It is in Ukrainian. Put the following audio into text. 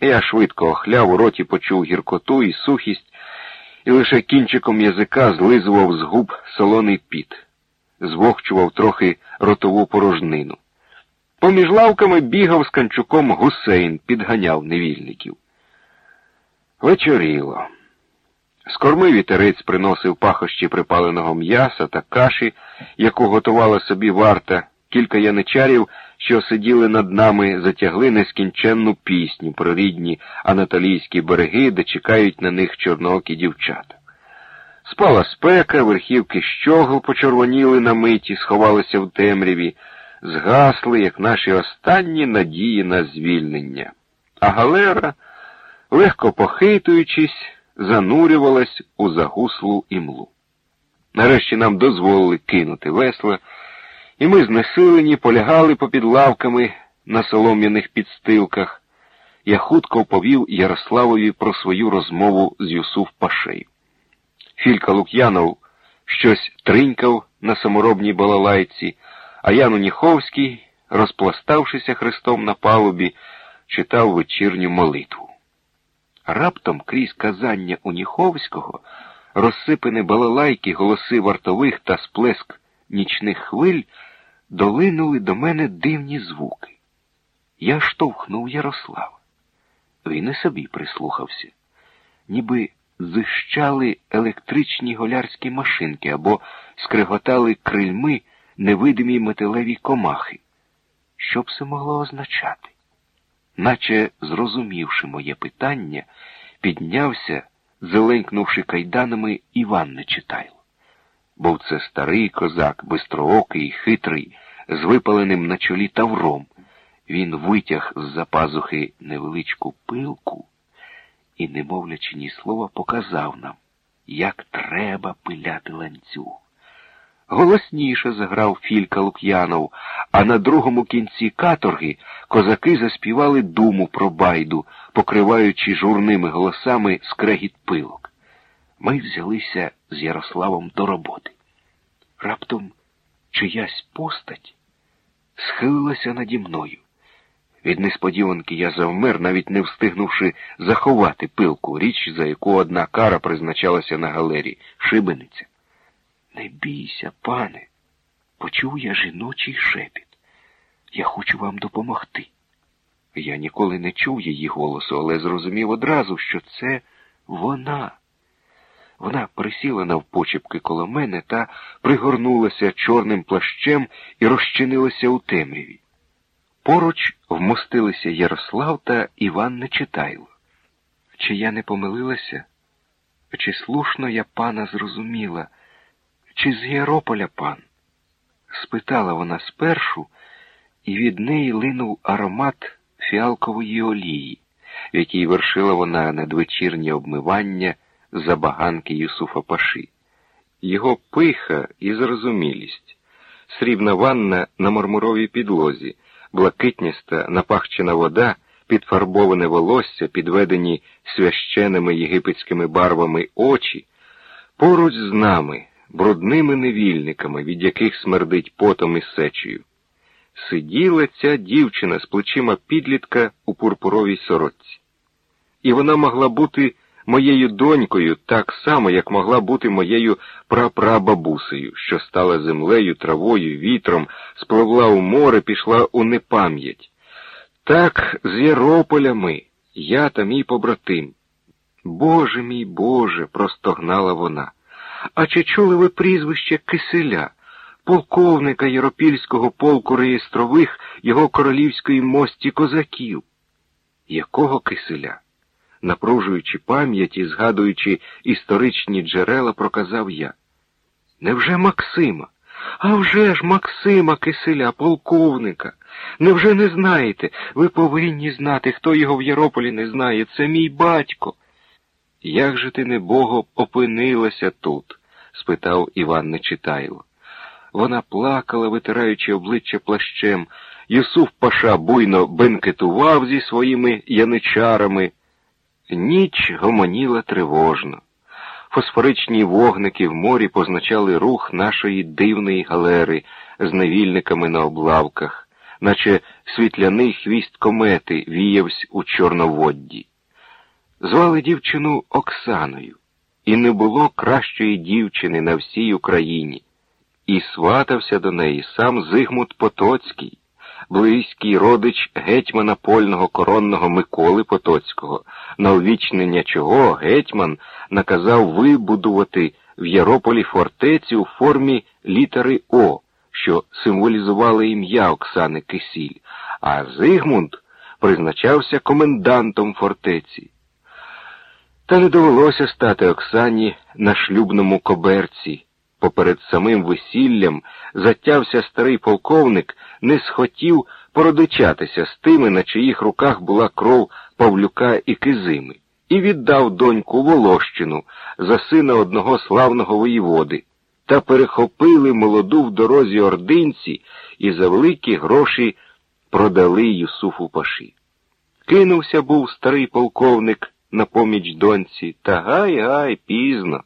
Я швидко охляв, у роті почув гіркоту і сухість, і лише кінчиком язика злизував з губ солоний піт, звохчував трохи ротову порожнину. Поміж лавками бігав з канчуком гусейн, підганяв невільників. Вечоріло. З корми вітерець приносив пахощі припаленого м'яса та каші, яку готувала собі варта. Кілька яничарів, що сиділи над нами, затягли нескінченну пісню про рідні анатолійські береги, де чекають на них чорноокі дівчата. Спала спека, верхівки щогл почервоніли на миті, сховалися в темряві, згасли, як наші останні надії на звільнення. А галера, легко похитуючись, занурювалась у загуслу імлу. Нарешті нам дозволили кинути весла, і ми знесилені полягали попід лавками на солом'яних підстилках. Я хутко повів Ярославові про свою розмову з Юсуф Пашею. Філька Лук'янов щось тринькав на саморобній балалайці, а Ян Уніховський, розпластавшися хрестом на палубі, читав вечірню молитву. Раптом крізь казання Уніховського, розсипані балалайки, голоси вартових та сплеск нічних хвиль долинули до мене дивні звуки. Я штовхнув Ярослава. Він і собі прислухався, ніби зищали електричні голярські машинки або скриготали крильми невидимі металеві комахи. Що б це могло означати? Наче, зрозумівши моє питання, піднявся, зеленькнувши кайданами Іван Нечитайло. Був це старий козак, бистроокий, хитрий, з випаленим на чолі тавром. Він витяг з за пазухи невеличку пилку і, не мовлячи ні слова, показав нам, як треба пиляти ланцюг. Голосніше заграв Філька Лук'янов, а на другому кінці каторги козаки заспівали думу про байду, покриваючи журними голосами скрегіт пилок. Ми взялися з Ярославом до роботи. Раптом чиясь постать схилилася наді мною. Від несподіванки я завмер, навіть не встигнувши заховати пилку, річ, за яку одна кара призначалася на галері шибениця. Не бійся, пане, почув я жіночий шепіт. Я хочу вам допомогти. Я ніколи не чув її голосу, але зрозумів одразу, що це вона. Вона присіла навпочепки коло мене та пригорнулася чорним плащем і розчинилася у темряві. Поруч вмостилися Ярослав та Іван Нечитайло. Чи я не помилилася? Чи слушно я пана зрозуміла? Чи з Герополя пан? спитала вона спершу, і від неї линув аромат фіалкової олії, в якій вершила вона надвечірнє обмивання забаганки Юсуфа Паши. Його пиха і зрозумілість, срібна ванна на мармуровій підлозі, блакитніста напахчена вода, підфарбоване волосся, підведені священними єгипетськими барвами очі, поруч з нами брудними невільниками, від яких смердить потом і сечею. Сиділа ця дівчина з плечима підлітка у пурпуровій сорочці. І вона могла бути моєю донькою так само, як могла бути моєю прапрабабусею, що стала землею, травою, вітром, спливла у море, пішла у непам'ять. Так, з Ярополями, я та мій побратим. Боже мій Боже, простогнала вона. А чи чули ви прізвище Киселя, полковника Єропільського полку реєстрових його королівської мості козаків? Якого киселя? Напружуючи пам'ять і згадуючи історичні джерела, проказав я. Невже Максима? А вже ж Максима Киселя, полковника. Невже не знаєте? Ви повинні знати, хто його в Ярополі не знає. Це мій батько. Як же ти, небого, опинилася тут? спитав Іван Нечитайло. Вона плакала, витираючи обличчя плащем. Юсуф Паша буйно бенкетував зі своїми яничарами. Ніч гомоніла тривожно. Фосфоричні вогники в морі позначали рух нашої дивної галери з невільниками на облавках, наче світляний хвіст комети віявсь у чорноводді. Звали дівчину Оксаною, і не було кращої дівчини на всій Україні. І сватався до неї сам Зигмут Потоцький, близький родич гетьмана польного коронного Миколи Потоцького, на увічнення чого гетьман наказав вибудувати в Ярополі фортецю у формі літери О, що символізували ім'я Оксани Кисіль, а Зигмунд призначався комендантом фортеці. Та не довелося стати Оксані на шлюбному коберці. Поперед самим весіллям затявся старий полковник, не схотів породичатися з тими, на чиїх руках була кров Павлюка і Кизими, і віддав доньку Волощину за сина одного славного воєводи, та перехопили молоду в дорозі ординці і за великі гроші продали Юсуфу Паші. Кинувся був старий полковник на поміч доньці, та гай гай пізно.